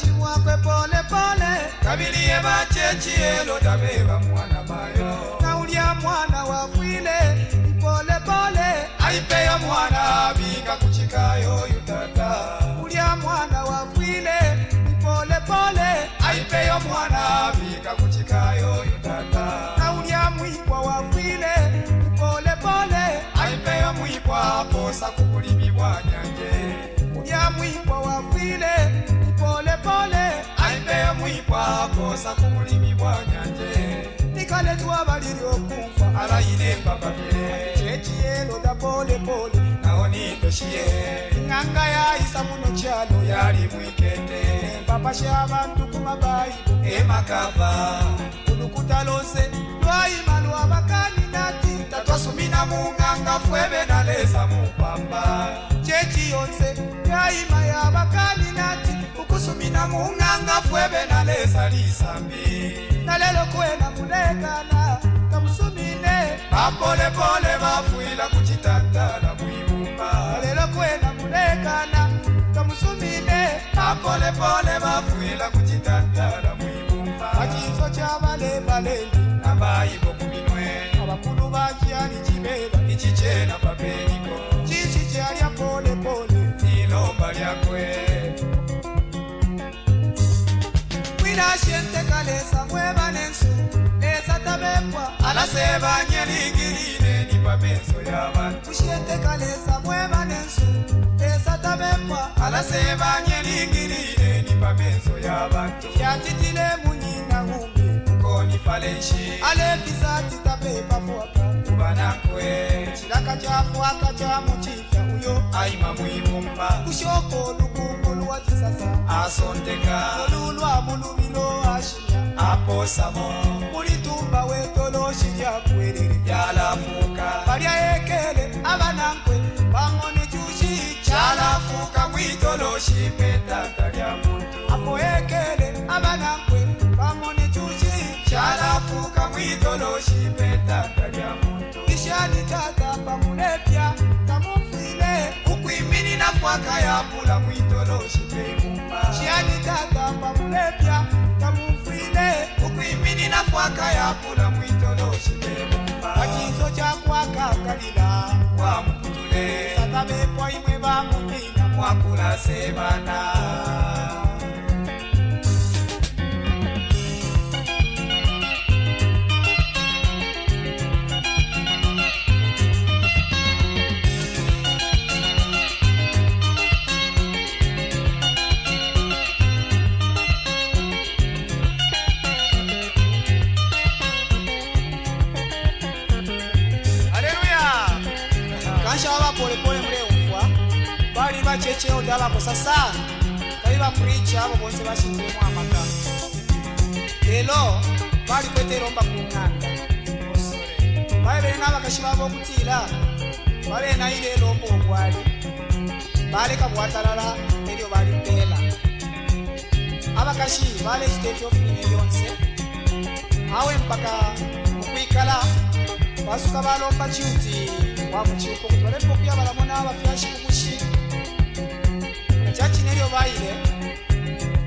toyiwakwe pole pole kabiliye bachechielo tabeba mwana bayo naulya mwana wafwile ipole pole aipeya mwana abika kuchikayo yutata ulya mwana wafwile ipole pole aipeya mwana abika pole aimbeyo mwikwako sa kumulimi bwa nyanje ikaletu abaliri okumfa alayile mbabate ceciyelo da polepole nawo nitoshiye nganga yayisa muno cyalo yali mwikete mbapashe abantu kumabayi emakava ulukuta lose lwayimalu abakani nati tatwasumina munganga fwebe naleza mupamba ceciyonse yayima yabakani nati mina munganga fwebe nalesalisambi nalelo kwena kulekana kabusumine bapolepole bafwila kucitatala mwibumba nalelo kwena kulekana kamusumine bapolepole bafwila kucitatala mwibumba akiso cyabalembalendi nambayibo kuminwe abakulu bakyali kubwa anasebanye lingilile ni pameso ya bantu kushete kalesa mwema nensu pesa tabempa anasebanye lingilile ni pameso ya bantu yatitile munyina ngumbi kukoni falenshi alefisa titapepa fuaka kubanakwe chilaka chafuaka cha muchifya uyo aima mwibumba kushoko lukungu lwa chisasa asonteka olulwa mulumilo ashimya aposamo muli kyaggwerere kyalafuuka balya ekere abanankwe bangone kyuki tata bamulepya kamufire ukwimirira kwaka yapula bwitoloshipa emumba shani tata bamulepya kamufire ukwimirira Se van a... cheyoti avakosasa vai vamuricha avo vose vachitemo amaka lelo vari kwete romba kuunanga vai veena vakaxi vavo kutila vaveena ilelombo ogwali vale kavuatalala elio vali pela avakaxi vale xitete ofumine lyonse awe mpaka okwikala vasuka valomba ciuti wavo ciukokuti valempokuya valamona vafiaxikukuxika chachine riovaile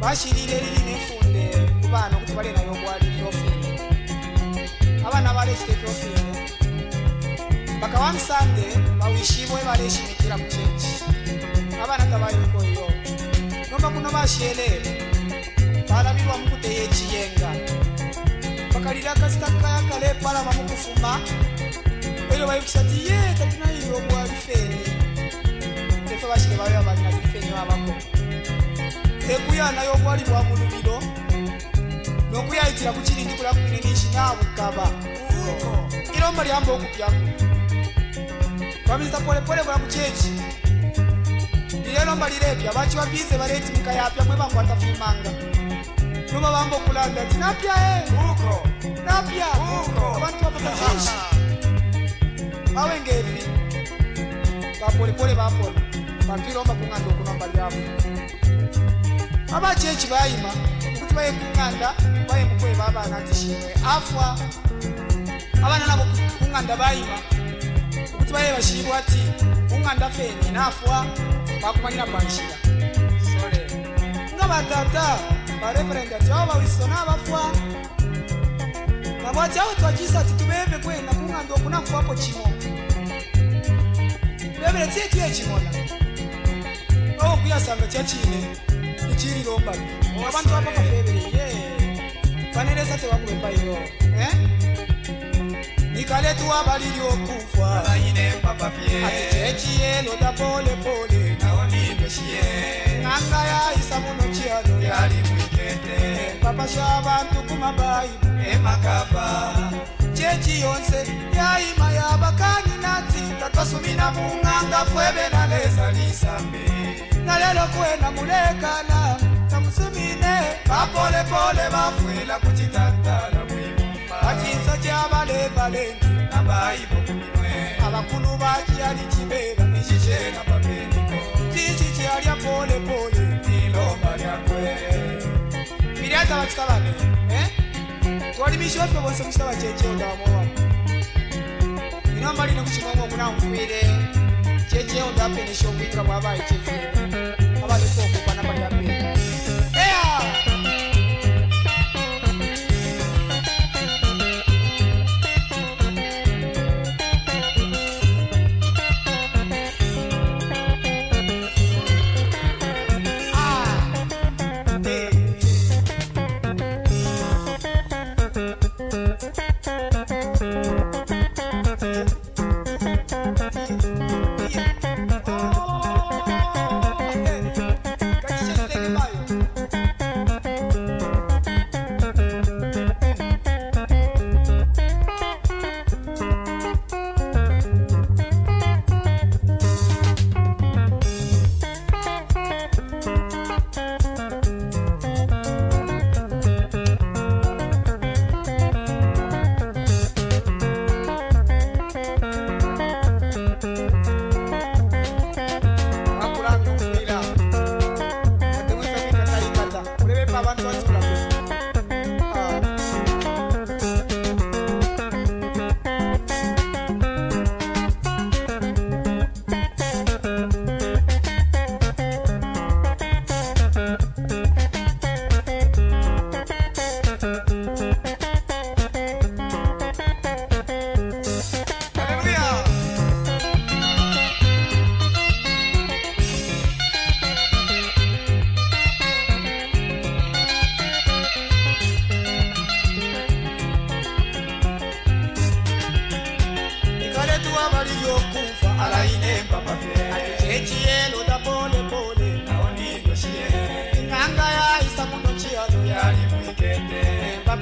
vachirire riri nefunde kuvana kuti vale nayongwari profin avana varechite profin vakava musande vawishivo evareshimikira kuchechi avana ngavariko iyo nomba kuno vashiyelele varavirwa mukude yechiyenga vakarira kasitakaya kale parava mukufuma oyo vaikusati ye tatina iyongwari feni vasike vavya vanya upenyu avako sekuyana yokwarirwa munumiro nokuyaitira kuchiri ndi kuda kuiri ndichinaukava iromba rihambo wokupyaku vamisa polepole kuda kuchechi ndireromba rirepya vachi vabize vareti mukayapya mwevangu atafumanga noma vambokulanda ndinapya e eh? napya avantu vavakachechi vavengevi vapolepole vapona vandiromba kunganda okunamba ryavo vamachechi vaima kuti vaye kunganda vaye mukwe vavana tishimwe afwa avana navo kunganda vaima kuti vaye vashivo ati kunganda feni nafwa vakumanira panjira sore kunga vatata vareverend ati avo vawisiso navafwa vavati avo twachisa ti tuveve kuenda kunganda okuna kuvapo chimona tuveverediyetuye chimona nawe kuyasanga cyacine ikiriromba abantu baba bafebereye kanereza te bakubembayo eh? nikale tuwa balili okufa atececie noda pole pole nawonimbesie nanga yaisa muno cialo yali mwikete papasha abantu kumabayi emakapa chechi yonse yaima yabakani nati takasumina munganga fwebe naleza lisambe nalelo kwena mulekana namusumine bapolepole bafwila kuchitatala mwimumba achinza chabalevalenji nabaipo kumimwe abakulu bachiali chibela nichichena pamenipo chichi chialya polepole ilomba lyakwe milyaza bachitabanene kwalimishiwepebonse kusaba kyekyeondamowa ino mbali nekucimomo munamukwire kyekyeondapenesha okwika bwabaye kyekire abalikokupa nabalyabere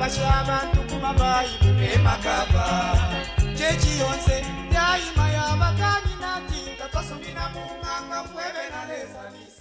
kasula abantu ku mabayi emakava kyekiyonze lyayima yabakanyi nati nga twasomira mu nganga